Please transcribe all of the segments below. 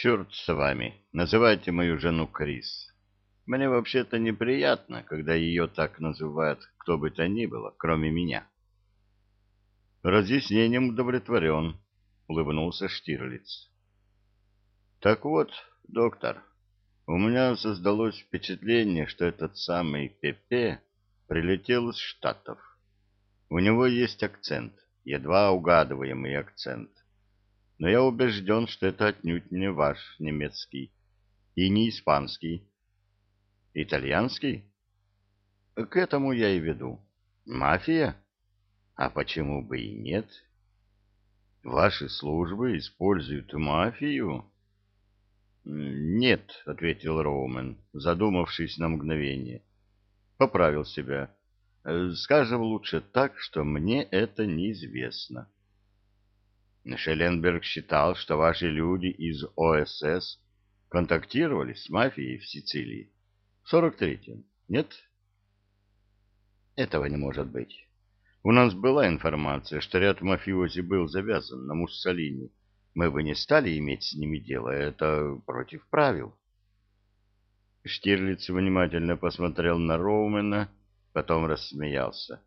Черт с вами, называйте мою жену Крис. Мне вообще-то неприятно, когда ее так называют кто бы то ни было, кроме меня. Разъяснением удовлетворен, улыбнулся Штирлиц. Так вот, доктор, у меня создалось впечатление, что этот самый Пепе прилетел из Штатов. У него есть акцент, едва угадываемый акцент. Но я убежден, что это отнюдь не ваш немецкий и не испанский. Итальянский? К этому я и веду. Мафия? А почему бы и нет? Ваши службы используют мафию? Нет, ответил Роумен, задумавшись на мгновение. Поправил себя. Скажем лучше так, что мне это неизвестно. Шелленберг считал, что ваши люди из ОСС контактировали с мафией в Сицилии. В 43-м, нет? Этого не может быть. У нас была информация, что ряд мафиози был завязан на Муссолини. Мы бы не стали иметь с ними дело, это против правил. Штирлиц внимательно посмотрел на Роумена, потом рассмеялся.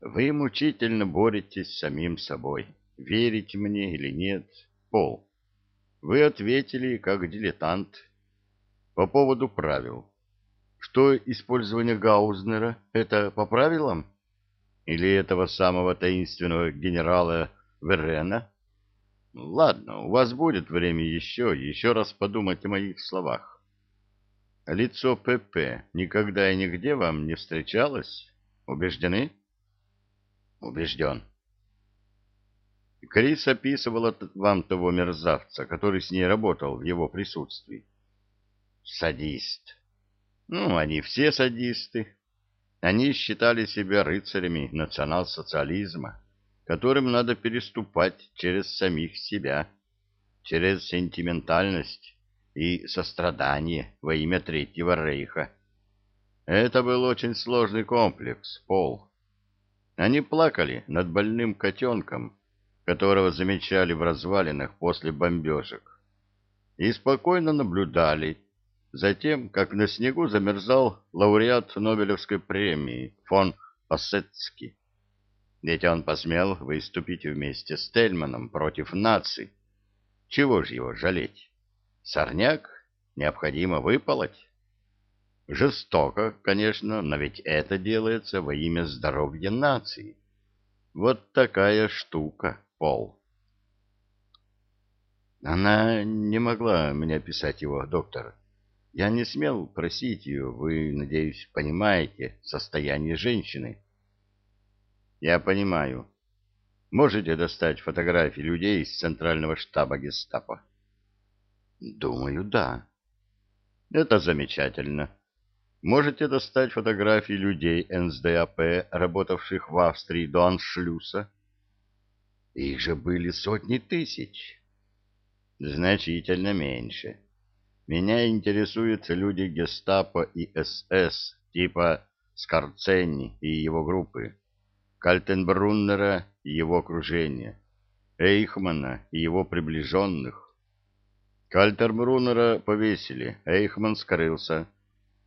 Вы мучительно боретесь с самим собой. Верите мне или нет, Пол? Вы ответили как дилетант по поводу правил. Что использование Гаузнера — это по правилам? Или этого самого таинственного генерала Верена? Ладно, у вас будет время еще, еще раз подумать о моих словах. Лицо ПП никогда и нигде вам не встречалось? Убеждены? Убежден. Крис описывала вам того мерзавца, который с ней работал в его присутствии. Садист. Ну, они все садисты. Они считали себя рыцарями национал-социализма, которым надо переступать через самих себя, через сентиментальность и сострадание во имя Третьего Рейха. Это был очень сложный комплекс, Пол. Они плакали над больным котенком, которого замечали в развалинах после бомбежек, и спокойно наблюдали за тем, как на снегу замерзал лауреат Нобелевской премии фон Осетский. Ведь он посмел выступить вместе с Тельманом против наций. Чего же его жалеть? Сорняк необходимо выполоть. Жестоко, конечно, но ведь это делается во имя здоровья нации. Вот такая штука. Пол. Она не могла мне писать его, доктор. Я не смел просить ее, вы, надеюсь, понимаете состояние женщины. Я понимаю. Можете достать фотографии людей из центрального штаба гестапо? Думаю, да. Это замечательно. Можете достать фотографии людей НСДАП, работавших в Австрии до аншлюса? Их же были сотни тысяч. Значительно меньше. Меня интересуют люди гестапо и СС, типа Скорцени и его группы, Кальтенбруннера и его окружения, Эйхмана и его приближенных. Кальтенбруннера повесили, Эйхман скрылся.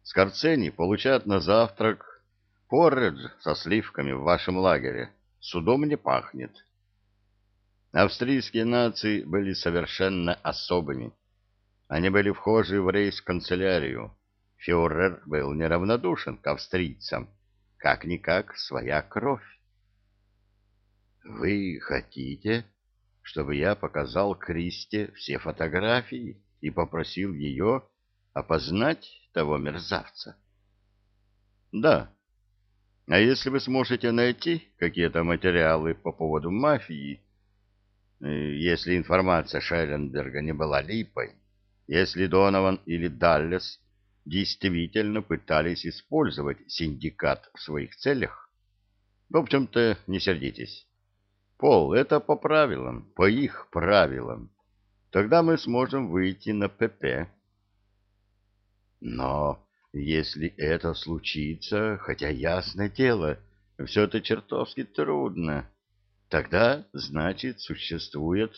Скорцени получают на завтрак порредж со сливками в вашем лагере. Судом не пахнет. Австрийские нации были совершенно особыми. Они были вхожи в рейс-канцелярию. Фюрер был неравнодушен к австрийцам. Как-никак своя кровь. «Вы хотите, чтобы я показал Кристе все фотографии и попросил ее опознать того мерзавца?» «Да. А если вы сможете найти какие-то материалы по поводу мафии, если информация Шелленберга не была липой, если Донован или Даллес действительно пытались использовать синдикат в своих целях, в общем-то, не сердитесь. Пол, это по правилам, по их правилам. Тогда мы сможем выйти на ПП. Но если это случится, хотя ясное дело, все это чертовски трудно, Тогда, значит, существует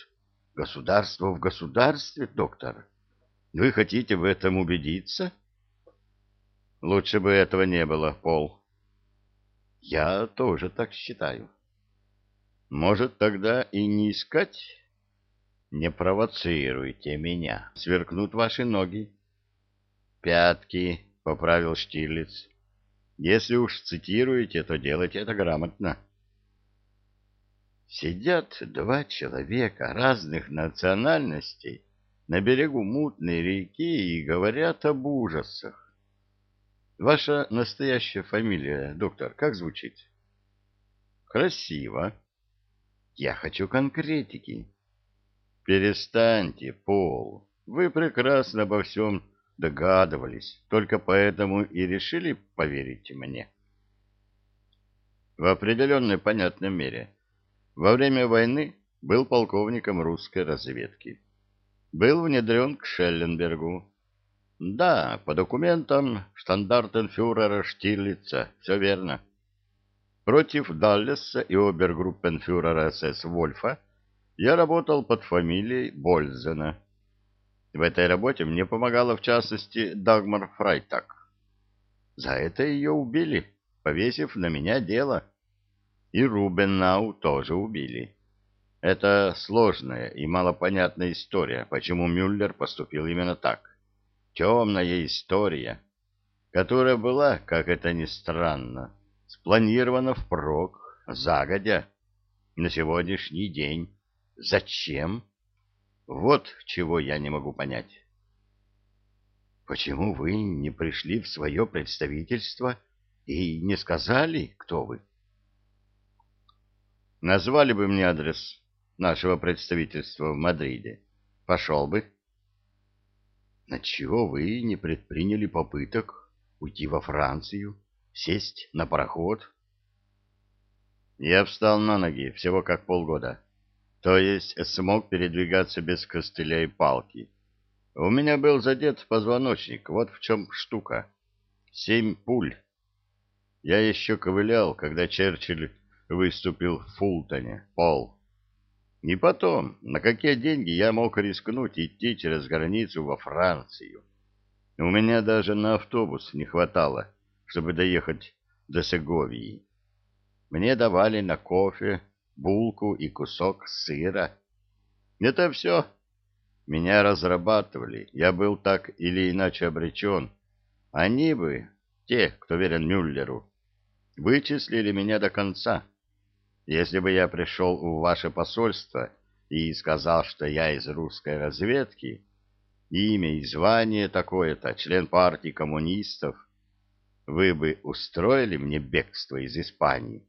Государство в государстве, доктор? Вы хотите в этом убедиться? Лучше бы этого не было, Пол. Я тоже так считаю. Может, тогда и не искать? Не провоцируйте меня. Сверкнут ваши ноги. Пятки, — поправил Штирлиц. Если уж цитируете, то делайте это грамотно. Сидят два человека разных национальностей на берегу мутной реки и говорят об ужасах. Ваша настоящая фамилия, доктор, как звучит? Красиво. Я хочу конкретики. Перестаньте, Пол. Вы прекрасно обо всем догадывались, только поэтому и решили поверить мне. В определенной понятной мере. Во время войны был полковником русской разведки. Был внедрен к Шелленбергу. Да, по документам штандартенфюрера Штирлица, все верно. Против Даллеса и обергруппенфюрера СС Вольфа я работал под фамилией Бользена. В этой работе мне помогала, в частности, Дагмар Фрайтак. За это ее убили, повесив на меня дело. И Рубеннау тоже убили. Это сложная и малопонятная история, почему Мюллер поступил именно так. Темная история, которая была, как это ни странно, спланирована впрок, загодя, на сегодняшний день. Зачем? Вот чего я не могу понять. Почему вы не пришли в свое представительство и не сказали, кто вы? Назвали бы мне адрес нашего представительства в Мадриде. Пошел бы. На чего вы не предприняли попыток уйти во Францию, сесть на пароход? Я встал на ноги всего как полгода то есть смог передвигаться без костыля и палки. У меня был задет позвоночник, вот в чем штука. Семь пуль. Я еще ковылял, когда Черчилль выступил в Фултоне, пол. И потом, на какие деньги я мог рискнуть идти через границу во Францию? У меня даже на автобус не хватало, чтобы доехать до Сеговии. Мне давали на кофе булку и кусок сыра. Это все. Меня разрабатывали, я был так или иначе обречен. Они бы, те, кто верен Мюллеру, вычислили меня до конца. Если бы я пришел в ваше посольство и сказал, что я из русской разведки, имя и звание такое-то, член партии коммунистов, вы бы устроили мне бегство из Испании?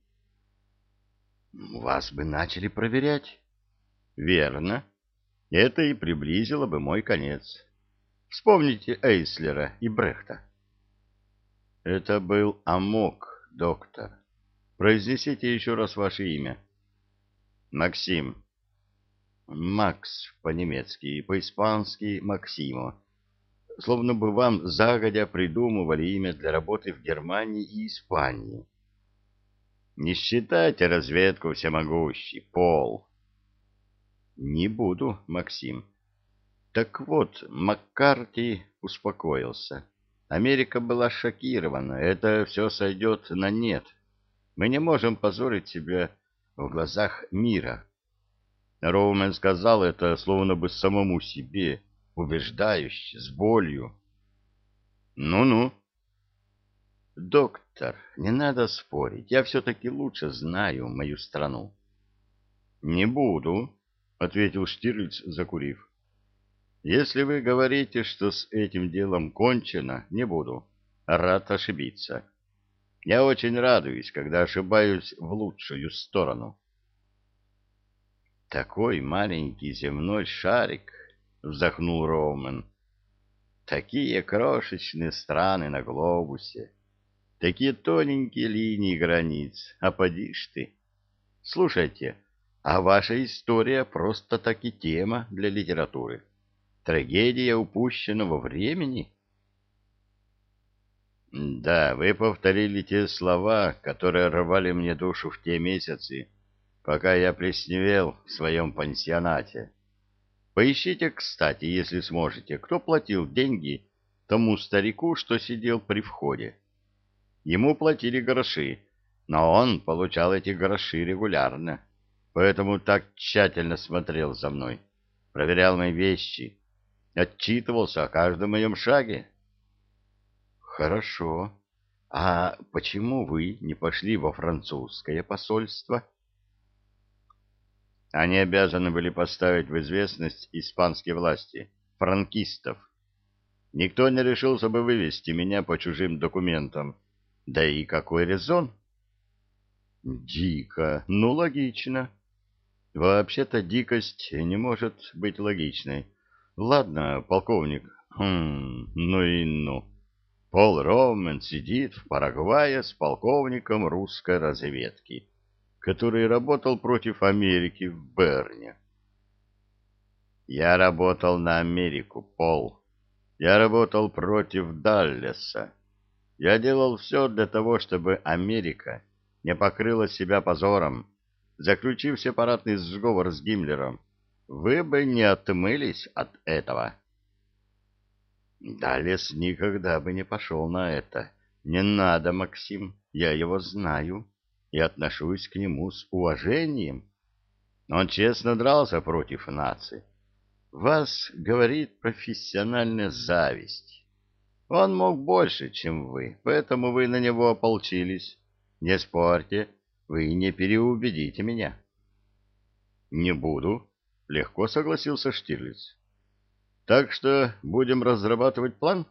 Вас бы начали проверять. Верно. Это и приблизило бы мой конец. Вспомните Эйслера и Брехта. Это был Амок, доктор. Произнесите еще раз ваше имя. Максим. Макс по-немецки и по-испански Максимо. Словно бы вам загодя придумывали имя для работы в Германии и Испании. Не считайте разведку всемогущий, Пол. Не буду, Максим. Так вот, Маккарти успокоился. Америка была шокирована. Это все сойдет на нет. Мы не можем позорить себя в глазах мира. Роумен сказал это словно бы самому себе, убеждающе, с болью. Ну-ну, Доктор, не надо спорить, я все-таки лучше знаю мою страну. Не буду, ответил Штирлиц, закурив. Если вы говорите, что с этим делом кончено, не буду. Рад ошибиться. Я очень радуюсь, когда ошибаюсь в лучшую сторону. Такой маленький земной шарик, вздохнул Роумен. Такие крошечные страны на глобусе. Такие тоненькие линии границ, а поди ж ты. Слушайте, а ваша история просто-таки тема для литературы. Трагедия упущенного времени? Да, вы повторили те слова, которые рвали мне душу в те месяцы, пока я плесневел в своем пансионате. Поищите, кстати, если сможете, кто платил деньги тому старику, что сидел при входе. Ему платили гроши, но он получал эти гроши регулярно, поэтому так тщательно смотрел за мной, проверял мои вещи, отчитывался о каждом моем шаге. Хорошо. А почему вы не пошли во французское посольство? Они обязаны были поставить в известность испанские власти, франкистов. Никто не решился бы вывести меня по чужим документам. Да и какой резон? Дико. Ну, логично. Вообще-то дикость не может быть логичной. Ладно, полковник. Хм, ну и ну. Пол Роумен сидит в Парагвае с полковником русской разведки, который работал против Америки в Берне. Я работал на Америку, Пол. Я работал против Даллеса. Я делал все для того, чтобы Америка не покрыла себя позором, заключив сепаратный сговор с Гиммлером. Вы бы не отмылись от этого. Далес никогда бы не пошел на это. Не надо, Максим, я его знаю и отношусь к нему с уважением. Он честно дрался против нации. Вас, говорит, профессиональная зависть. Он мог больше, чем вы, поэтому вы на него ополчились. Не спорьте, вы не переубедите меня. Не буду, легко согласился Штирлиц. Так что будем разрабатывать план?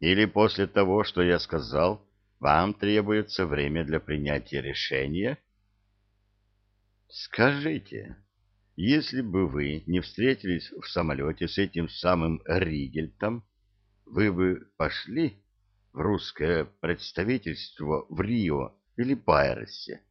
Или после того, что я сказал, вам требуется время для принятия решения? Скажите, если бы вы не встретились в самолете с этим самым Ригельтом, вы бы пошли в русское представительство в Рио или Пайросе?